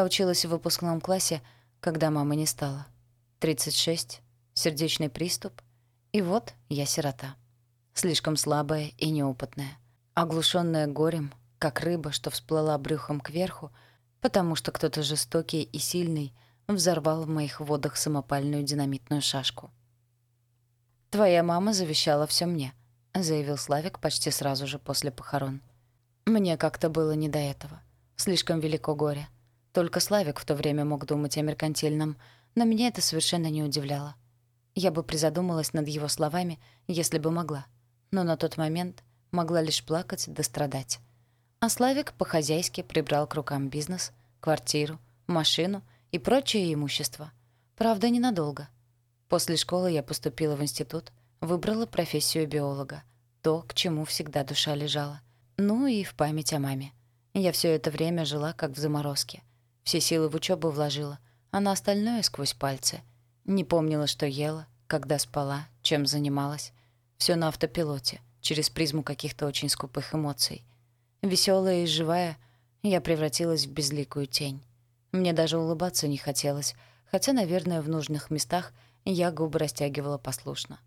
Училась в выпускном классе, когда мамы не стало. 36, сердечный приступ, и вот я сирота. Слишком слабая и неопытная. Оглушенная горем, как рыба, что всплыла брюхом кверху, потому что кто-то жестокий и сильный взорвал в моих водах самопальную динамитную шашку. «Твоя мама завещала все мне», — заявил Славик почти сразу же после похорон. Мне как-то было не до этого. Слишком велико горе. Только Славик в то время мог думать о меркантильном, но меня это совершенно не удивляло. Я бы призадумалась над его словами, если бы могла но на тот момент могла лишь плакать да страдать. А Славик по-хозяйски прибрал к рукам бизнес, квартиру, машину и прочее имущество. Правда, ненадолго. После школы я поступила в институт, выбрала профессию биолога, то, к чему всегда душа лежала. Ну и в память о маме. Я все это время жила как в заморозке. Все силы в учебу вложила, а на остальное сквозь пальцы. Не помнила, что ела, когда спала, чем занималась. Все на автопилоте, через призму каких-то очень скупых эмоций. Веселая и живая, я превратилась в безликую тень. Мне даже улыбаться не хотелось, хотя, наверное, в нужных местах я губы растягивала послушно.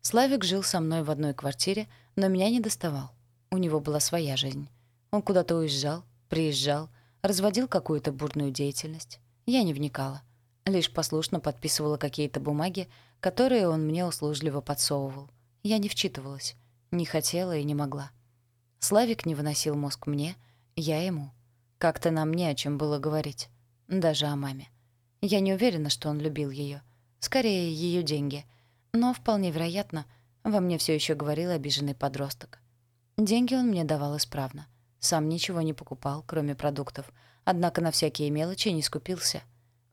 Славик жил со мной в одной квартире, но меня не доставал. У него была своя жизнь. Он куда-то уезжал, приезжал, разводил какую-то бурную деятельность. Я не вникала. Лишь послушно подписывала какие-то бумаги, которые он мне услужливо подсовывал — я не вчитывалась, не хотела и не могла. Славик не выносил мозг мне, я ему. Как-то нам не о чем было говорить, даже о маме. Я не уверена, что он любил ее, скорее ее деньги, но вполне вероятно, во мне все еще говорил обиженный подросток. Деньги он мне давал исправно. Сам ничего не покупал, кроме продуктов, однако на всякие мелочи не скупился.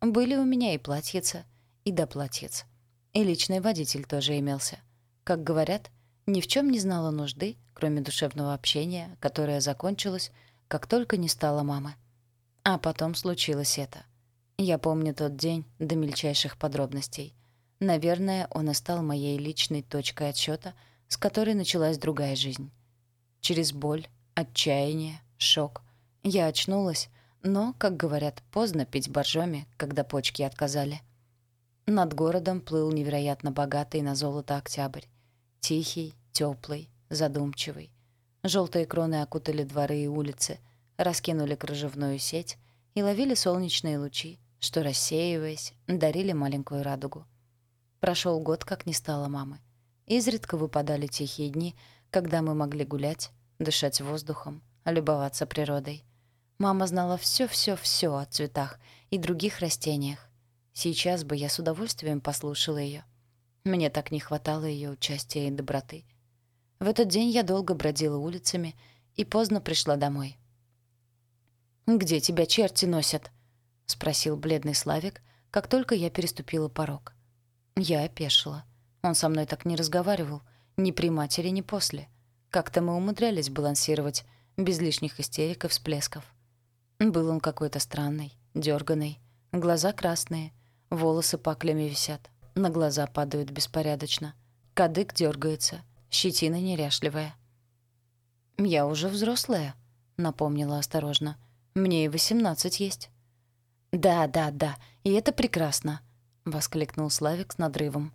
Были у меня и платьица, и доплатьиц. И личный водитель тоже имелся. Как говорят, ни в чем не знала нужды, кроме душевного общения, которое закончилось, как только не стало мамы. А потом случилось это. Я помню тот день до мельчайших подробностей. Наверное, он и стал моей личной точкой отсчета, с которой началась другая жизнь. Через боль, отчаяние, шок я очнулась, но, как говорят, поздно пить боржоми, когда почки отказали. Над городом плыл невероятно богатый на золото октябрь. Тихий, теплый, задумчивый. Желтые кроны окутали дворы и улицы, раскинули кружевную сеть и ловили солнечные лучи, что, рассеиваясь, дарили маленькую радугу. Прошел год, как не стало мамы. Изредка выпадали тихие дни, когда мы могли гулять, дышать воздухом, любоваться природой. Мама знала все-все-все о цветах и других растениях. Сейчас бы я с удовольствием послушала ее. Мне так не хватало ее участия и доброты. В этот день я долго бродила улицами и поздно пришла домой. «Где тебя черти носят?» — спросил бледный Славик, как только я переступила порог. Я опешила. Он со мной так не разговаривал, ни при матери, ни после. Как-то мы умудрялись балансировать без лишних истерик и всплесков. Был он какой-то странный, дерганый, глаза красные, волосы паклями висят, на глаза падают беспорядочно. Кадык дергается, щетина неряшливая. «Я уже взрослая», — напомнила осторожно. «Мне и восемнадцать есть». «Да, да, да, и это прекрасно», — воскликнул Славик с надрывом.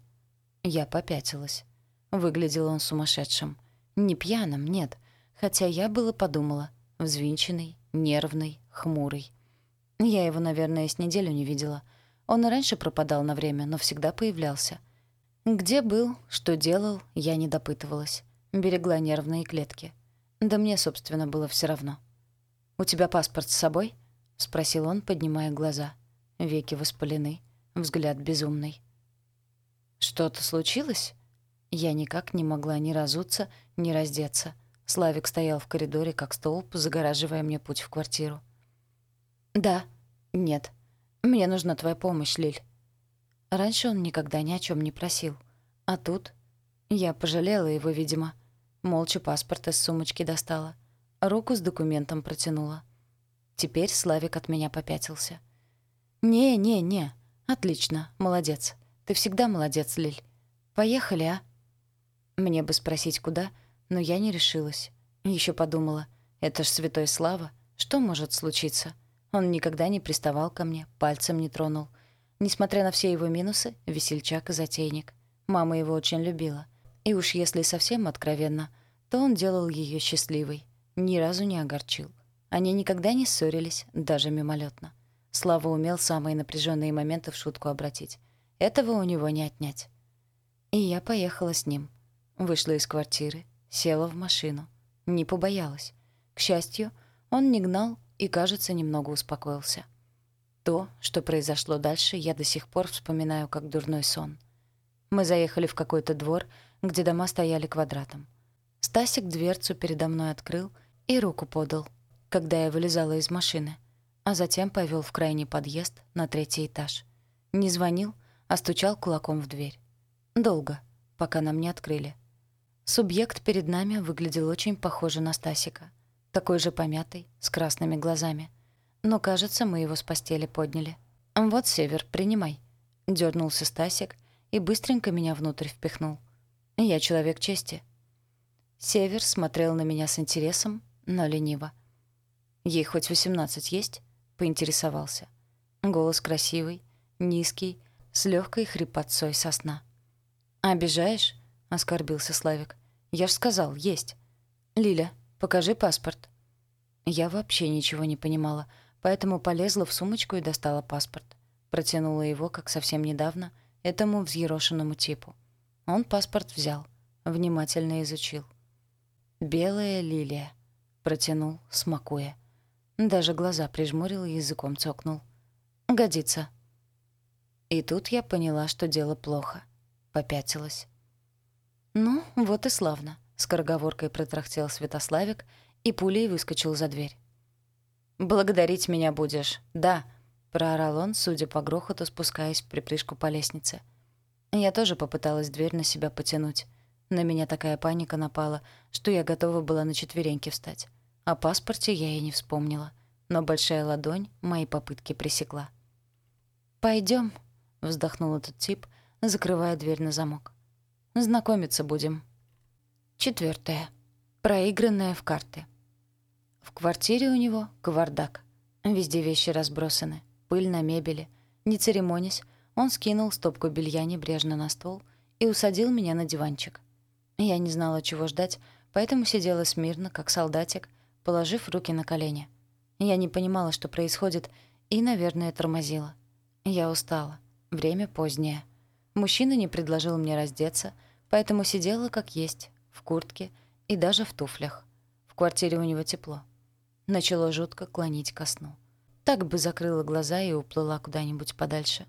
Я попятилась. Выглядел он сумасшедшим. Не пьяным, нет, хотя я было подумала. Взвинченный, нервный, хмурый. Я его, наверное, с неделю не видела — он и раньше пропадал на время, но всегда появлялся. Где был, что делал, я не допытывалась. Берегла нервные клетки. Да мне, собственно, было все равно. «У тебя паспорт с собой?» — спросил он, поднимая глаза. Веки воспалены, взгляд безумный. «Что-то случилось?» Я никак не могла ни разуться, ни раздеться. Славик стоял в коридоре, как столб, загораживая мне путь в квартиру. «Да. Нет. Мне нужна твоя помощь, Лиль». Раньше он никогда ни о чем не просил. А тут я пожалела его, видимо. Молча паспорт из сумочки достала. Руку с документом протянула. Теперь Славик от меня попятился. «Не, не, не. Отлично. Молодец. Ты всегда молодец, Лиль. Поехали, а?» Мне бы спросить, куда, но я не решилась. Еще подумала, это ж святой Слава. Что может случиться? Он никогда не приставал ко мне, пальцем не тронул. Несмотря на все его минусы, весельчак и затейник. Мама его очень любила. И уж если совсем откровенно, то он делал ее счастливой. Ни разу не огорчил. Они никогда не ссорились, даже мимолетно. Слава умел самые напряженные моменты в шутку обратить. Этого у него не отнять. И я поехала с ним. Вышла из квартиры, села в машину. Не побоялась. К счастью, он не гнал и, кажется, немного успокоился. То, что произошло дальше, я до сих пор вспоминаю как дурной сон. Мы заехали в какой-то двор, где дома стояли квадратом. Стасик дверцу передо мной открыл и руку подал, когда я вылезала из машины, а затем повел в крайний подъезд на третий этаж. Не звонил, а стучал кулаком в дверь. Долго, пока нам не открыли. Субъект перед нами выглядел очень похоже на Стасика. Такой же помятый, с красными глазами. Но, кажется, мы его с постели подняли. «Вот, Север, принимай», — дернулся Стасик и быстренько меня внутрь впихнул. «Я человек чести». Север смотрел на меня с интересом, но лениво. «Ей хоть восемнадцать есть?» — поинтересовался. Голос красивый, низкий, с легкой хрипотцой сосна. «Обижаешь?» — оскорбился Славик. «Я ж сказал, есть. Лиля, покажи паспорт». Я вообще ничего не понимала, поэтому полезла в сумочку и достала паспорт. Протянула его, как совсем недавно, этому взъерошенному типу. Он паспорт взял, внимательно изучил. «Белая лилия», — протянул, смакуя. Даже глаза прижмурил и языком цокнул. «Годится». И тут я поняла, что дело плохо. Попятилась. «Ну, вот и славно», — скороговоркой протрахтел Святославик и пулей выскочил за дверь. «Благодарить меня будешь, да», — проорал он, судя по грохоту, спускаясь в припрыжку по лестнице. Я тоже попыталась дверь на себя потянуть. На меня такая паника напала, что я готова была на четвереньки встать. О паспорте я и не вспомнила, но большая ладонь мои попытки пресекла. Пойдем, вздохнул этот тип, закрывая дверь на замок. Знакомиться будем. Четвертое. Проигранное в карты. В квартире у него кавардак. Везде вещи разбросаны, пыль на мебели. Не церемонясь, он скинул стопку белья небрежно на стол и усадил меня на диванчик. Я не знала, чего ждать, поэтому сидела смирно, как солдатик, положив руки на колени. Я не понимала, что происходит, и, наверное, тормозила. Я устала. Время позднее. Мужчина не предложил мне раздеться, поэтому сидела как есть, в куртке и даже в туфлях. В квартире у него тепло. Начало жутко клонить ко сну. Так бы закрыла глаза и уплыла куда-нибудь подальше.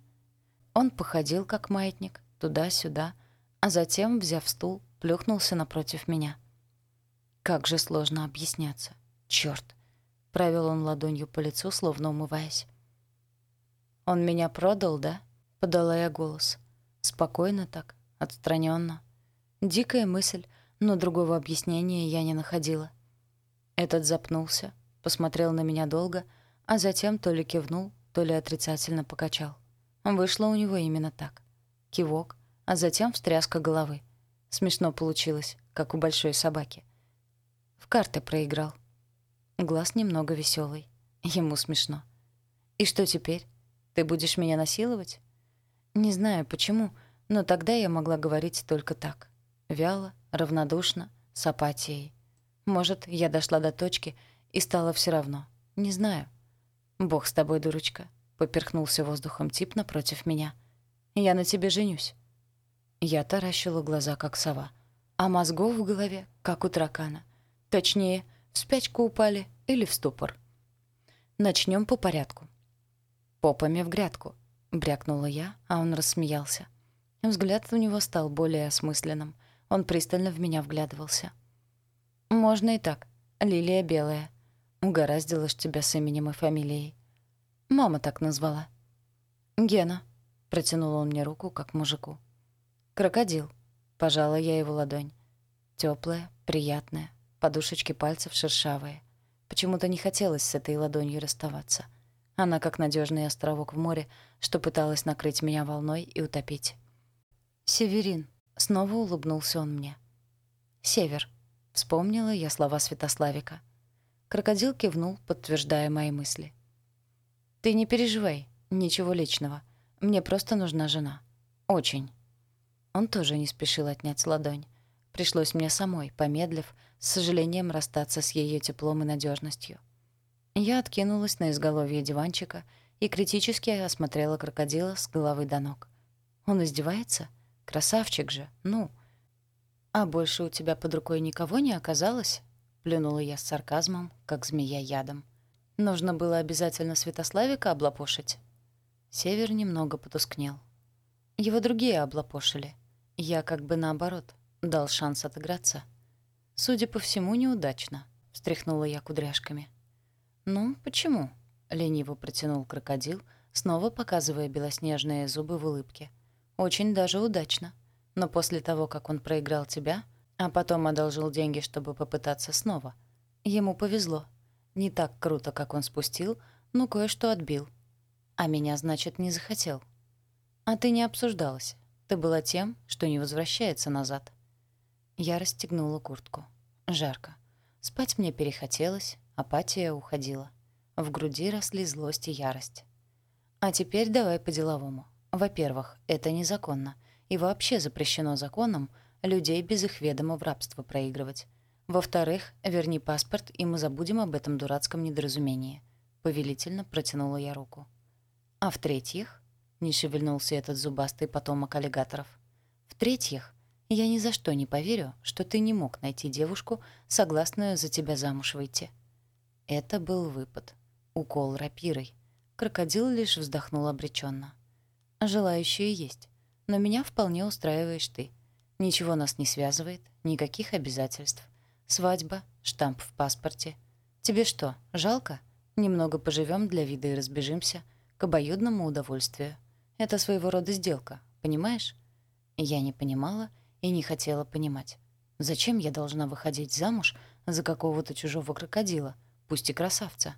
Он походил, как маятник, туда-сюда, а затем, взяв стул, плюхнулся напротив меня. Как же сложно объясняться. Чёрт! Провел он ладонью по лицу, словно умываясь. «Он меня продал, да?» — подала я голос. Спокойно так, отстраненно. Дикая мысль, но другого объяснения я не находила. Этот запнулся, посмотрел на меня долго, а затем то ли кивнул, то ли отрицательно покачал. Вышло у него именно так. Кивок, а затем встряска головы. Смешно получилось, как у большой собаки. В карты проиграл. Глаз немного веселый. Ему смешно. «И что теперь? Ты будешь меня насиловать?» Не знаю почему, но тогда я могла говорить только так. Вяло, равнодушно, с апатией. Может, я дошла до точки и стало все равно. Не знаю. «Бог с тобой, дурочка», — поперхнулся воздухом тип напротив меня. «Я на тебе женюсь». Я таращила глаза, как сова. А мозгов в голове, как у таракана. Точнее, в спячку упали или в ступор. Начнем по порядку. Попами в грядку — брякнула я, а он рассмеялся. Взгляд у него стал более осмысленным. Он пристально в меня вглядывался. «Можно и так. Лилия Белая. Угораздило ж тебя с именем и фамилией. Мама так назвала». «Гена», — протянул он мне руку, как мужику. «Крокодил», — пожала я его ладонь. Теплая, приятная, подушечки пальцев шершавые. Почему-то не хотелось с этой ладонью расставаться. Она как надежный островок в море, что пыталась накрыть меня волной и утопить. «Северин», — снова улыбнулся он мне. «Север», — вспомнила я слова Святославика. Крокодил кивнул, подтверждая мои мысли. Ты не переживай, ничего личного. Мне просто нужна жена. Очень. Он тоже не спешил отнять ладонь. Пришлось мне самой, помедлив, с сожалением расстаться с ее теплом и надежностью. Я откинулась на изголовье диванчика и критически осмотрела крокодила с головы до ног. Он издевается? Красавчик же, ну. А больше у тебя под рукой никого не оказалось? Плюнула я с сарказмом, как змея ядом. Нужно было обязательно Святославика облапошить. Север немного потускнел. Его другие облапошили. Я как бы наоборот, дал шанс отыграться. Судя по всему, неудачно, встряхнула я кудряшками. Ну, почему? лениво протянул крокодил, снова показывая белоснежные зубы в улыбке. Очень даже удачно. Но после того, как он проиграл тебя, а потом одолжил деньги, чтобы попытаться снова, ему повезло. Не так круто, как он спустил, но кое-что отбил. А меня, значит, не захотел. А ты не обсуждалась. Ты была тем, что не возвращается назад. Я расстегнула куртку. Жарко. Спать мне перехотелось, апатия уходила. В груди росли злость и ярость. А теперь давай по-деловому. Во-первых, это незаконно. И вообще запрещено законом людей без их ведома в рабство проигрывать. Во-вторых, верни паспорт, и мы забудем об этом дурацком недоразумении. Повелительно протянула я руку. А в-третьих, не шевельнулся этот зубастый потомок аллигаторов. В-третьих, я ни за что не поверю, что ты не мог найти девушку, согласную за тебя замуж выйти. Это был выпад. Укол рапирой. Крокодил лишь вздохнул обреченно. Желающие есть. Но меня вполне устраиваешь ты. Ничего нас не связывает, никаких обязательств. Свадьба, штамп в паспорте. Тебе что, жалко? Немного поживем для вида и разбежимся. К обоюдному удовольствию. Это своего рода сделка, понимаешь? Я не понимала и не хотела понимать. Зачем я должна выходить замуж за какого-то чужого крокодила, пусть и красавца?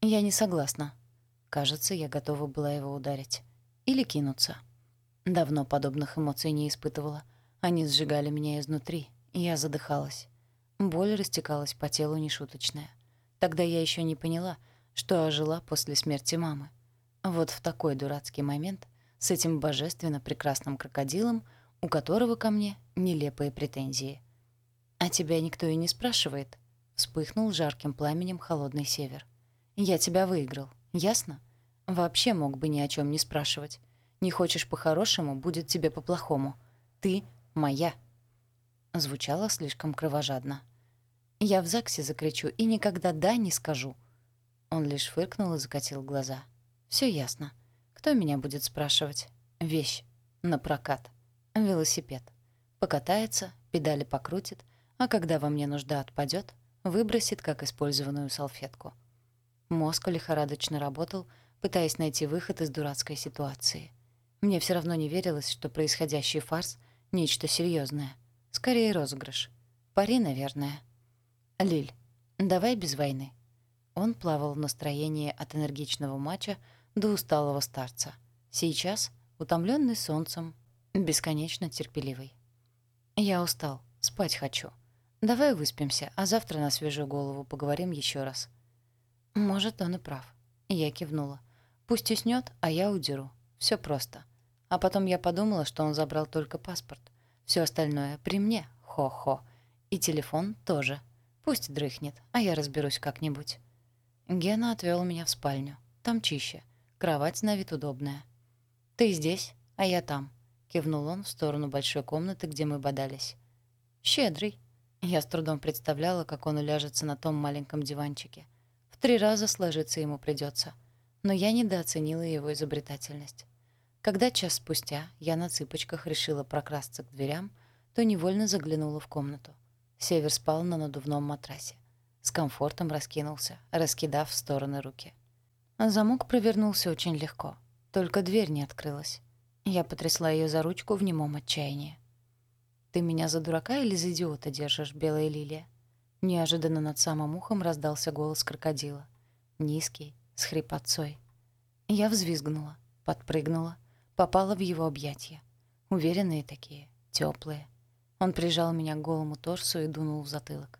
Я не согласна. Кажется, я готова была его ударить. Или кинуться. Давно подобных эмоций не испытывала. Они сжигали меня изнутри, я задыхалась. Боль растекалась по телу нешуточная. Тогда я еще не поняла, что ожила после смерти мамы. Вот в такой дурацкий момент с этим божественно прекрасным крокодилом, у которого ко мне нелепые претензии. «А тебя никто и не спрашивает», — вспыхнул жарким пламенем холодный север. «Я тебя выиграл, ясно? Вообще мог бы ни о чем не спрашивать. Не хочешь по-хорошему, будет тебе по-плохому. Ты моя». Звучало слишком кровожадно. Я в ЗАГСе закричу и никогда «да» не скажу. Он лишь фыркнул и закатил глаза. Все ясно. Кто меня будет спрашивать? Вещь. На прокат. Велосипед. Покатается, педали покрутит, а когда во мне нужда отпадет, выбросит, как использованную салфетку. Мозг лихорадочно работал, пытаясь найти выход из дурацкой ситуации. Мне все равно не верилось, что происходящий фарс — нечто серьезное. Скорее розыгрыш. Пари, наверное. «Лиль, давай без войны». Он плавал в настроении от энергичного матча до усталого старца. Сейчас, утомленный солнцем, бесконечно терпеливый. «Я устал, спать хочу. Давай выспимся, а завтра на свежую голову поговорим еще раз». «Может, он и прав». Я кивнула. «Пусть уснет, а я удеру. Все просто». А потом я подумала, что он забрал только паспорт. Все остальное при мне. Хо-хо. И телефон тоже. Пусть дрыхнет, а я разберусь как-нибудь. Гена отвел меня в спальню. Там чище. Кровать на вид удобная. «Ты здесь, а я там», — кивнул он в сторону большой комнаты, где мы бодались. «Щедрый». Я с трудом представляла, как он уляжется на том маленьком диванчике. В три раза сложиться ему придется. Но я недооценила его изобретательность. Когда час спустя я на цыпочках решила прокрасться к дверям, то невольно заглянула в комнату. Север спал на надувном матрасе. С комфортом раскинулся, раскидав в стороны руки. Замок провернулся очень легко. Только дверь не открылась. Я потрясла ее за ручку в немом отчаянии. «Ты меня за дурака или за идиота держишь, белая лилия?» Неожиданно над самым ухом раздался голос крокодила. Низкий, с хрипотцой. Я взвизгнула, подпрыгнула, попала в его объятия. Уверенные такие, теплые. Он прижал меня к голому торсу и дунул в затылок.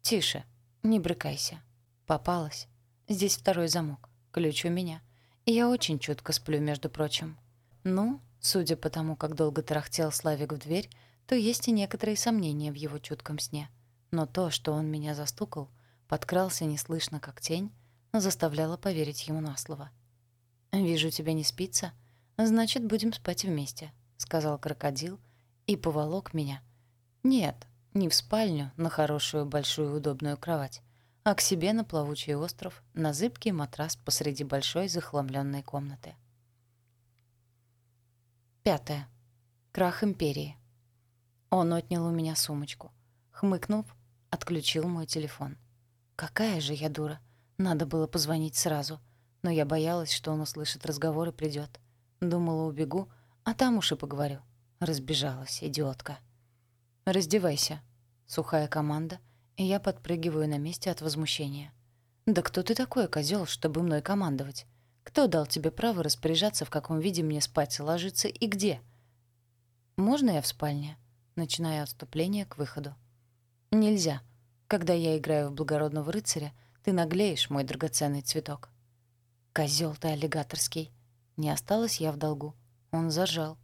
«Тише, не брыкайся. Попалась. Здесь второй замок. ключ у меня. И я очень чутко сплю, между прочим. Ну, судя по тому, как долго тарахтел Славик в дверь, то есть и некоторые сомнения в его чутком сне. Но то, что он меня застукал, подкрался неслышно, как тень, заставляло поверить ему на слово. «Вижу, тебе не спится. Значит, будем спать вместе», — сказал крокодил и поволок меня. «Нет, не в спальню, на хорошую большую удобную кровать, а к себе на плавучий остров, на зыбкий матрас посреди большой захламленной комнаты. Пятое. Крах империи. Он отнял у меня сумочку. Хмыкнув, отключил мой телефон. Какая же я дура. Надо было позвонить сразу. Но я боялась, что он услышит разговор и придет. Думала, убегу, а там уж и поговорю. Разбежалась, идиотка. «Раздевайся», — сухая команда — и я подпрыгиваю на месте от возмущения. «Да кто ты такой, козел, чтобы мной командовать? Кто дал тебе право распоряжаться, в каком виде мне спать ложиться и где?» «Можно я в спальне?» Начиная отступление к выходу. «Нельзя. Когда я играю в благородного рыцаря, ты наглеешь, мой драгоценный цветок». «Козёл ты аллигаторский!» Не осталась я в долгу. Он зажал.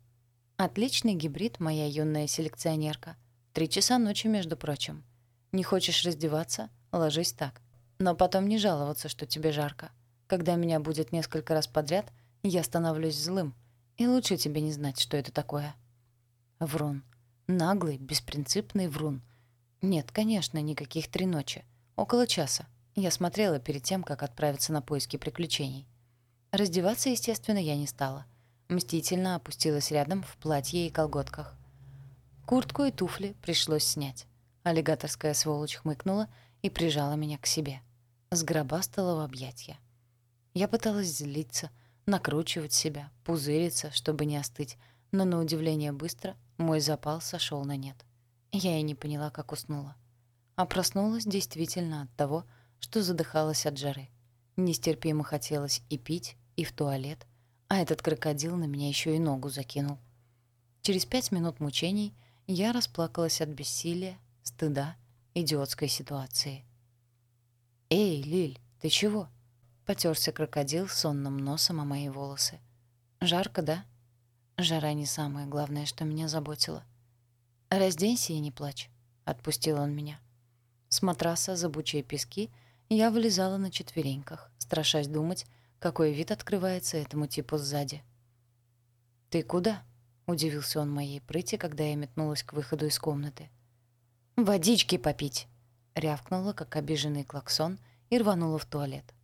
«Отличный гибрид, моя юная селекционерка. Три часа ночи, между прочим. Не хочешь раздеваться? Ложись так. Но потом не жаловаться, что тебе жарко. Когда меня будет несколько раз подряд, я становлюсь злым. И лучше тебе не знать, что это такое. Врун. Наглый, беспринципный врун. Нет, конечно, никаких три ночи. Около часа. Я смотрела перед тем, как отправиться на поиски приключений. Раздеваться, естественно, я не стала. Мстительно опустилась рядом в платье и колготках. Куртку и туфли пришлось снять. Аллигаторская сволочь хмыкнула и прижала меня к себе. Сгробастала в объятья. Я пыталась злиться, накручивать себя, пузыриться, чтобы не остыть, но на удивление быстро мой запал сошел на нет. Я и не поняла, как уснула. А проснулась действительно от того, что задыхалась от жары. Нестерпимо хотелось и пить, и в туалет, а этот крокодил на меня еще и ногу закинул. Через пять минут мучений я расплакалась от бессилия, стыда, идиотской ситуации. «Эй, Лиль, ты чего?» — потерся крокодил сонным носом о мои волосы. «Жарко, да?» Жара не самое главное, что меня заботило. «Разденься и не плачь», — отпустил он меня. С матраса, забучие пески, я вылезала на четвереньках, страшась думать, какой вид открывается этому типу сзади. «Ты куда?» — удивился он моей прыти, когда я метнулась к выходу из комнаты. «Водички попить!» — рявкнула, как обиженный клаксон, и рванула в туалет.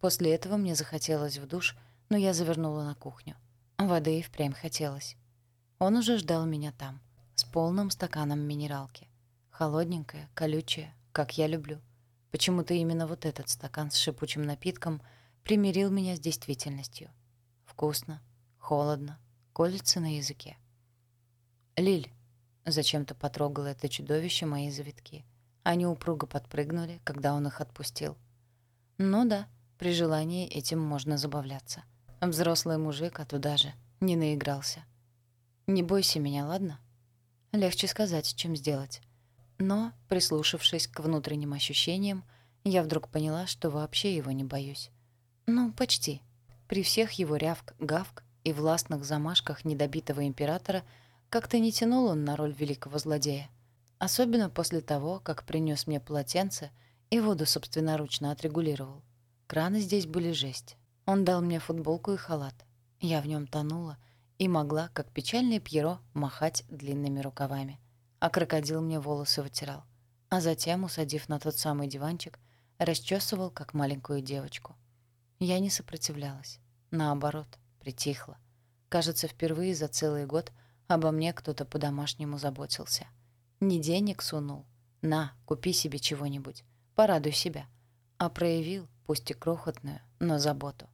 После этого мне захотелось в душ, но я завернула на кухню. Воды и впрямь хотелось. Он уже ждал меня там, с полным стаканом минералки. Холодненькая, колючая, как я люблю. Почему-то именно вот этот стакан с шипучим напитком примирил меня с действительностью. Вкусно, холодно, колется на языке. «Лиль, Зачем-то потрогало это чудовище мои завитки. Они упруго подпрыгнули, когда он их отпустил. Ну да, при желании этим можно забавляться. Взрослый мужик, а туда же, не наигрался. Не бойся меня, ладно? Легче сказать, чем сделать. Но, прислушавшись к внутренним ощущениям, я вдруг поняла, что вообще его не боюсь. Ну, почти. При всех его рявк-гавк и властных замашках недобитого императора — как-то не тянул он на роль великого злодея. Особенно после того, как принес мне полотенце и воду собственноручно отрегулировал. Краны здесь были жесть. Он дал мне футболку и халат. Я в нем тонула и могла, как печальный Пьеро, махать длинными рукавами. А крокодил мне волосы вытирал. А затем, усадив на тот самый диванчик, расчесывал, как маленькую девочку. Я не сопротивлялась. Наоборот, притихла. Кажется, впервые за целый год — Обо мне кто-то по-домашнему заботился. Не денег сунул. На, купи себе чего-нибудь. Порадуй себя. А проявил, пусть и крохотную, но заботу.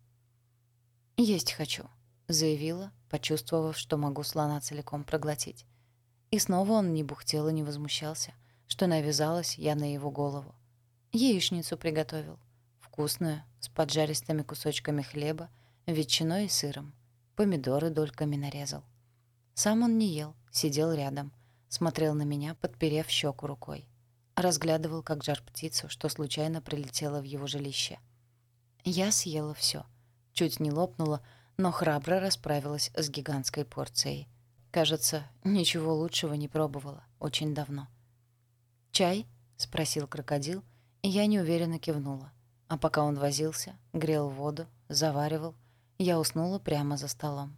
«Есть хочу», — заявила, почувствовав, что могу слона целиком проглотить. И снова он не бухтел и не возмущался, что навязалась я на его голову. Яичницу приготовил. Вкусную, с поджаристыми кусочками хлеба, ветчиной и сыром. Помидоры дольками нарезал. Сам он не ел, сидел рядом, смотрел на меня, подперев щеку рукой. Разглядывал, как жар птицу, что случайно прилетела в его жилище. Я съела все, Чуть не лопнула, но храбро расправилась с гигантской порцией. Кажется, ничего лучшего не пробовала очень давно. «Чай?» — спросил крокодил, и я неуверенно кивнула. А пока он возился, грел воду, заваривал, я уснула прямо за столом.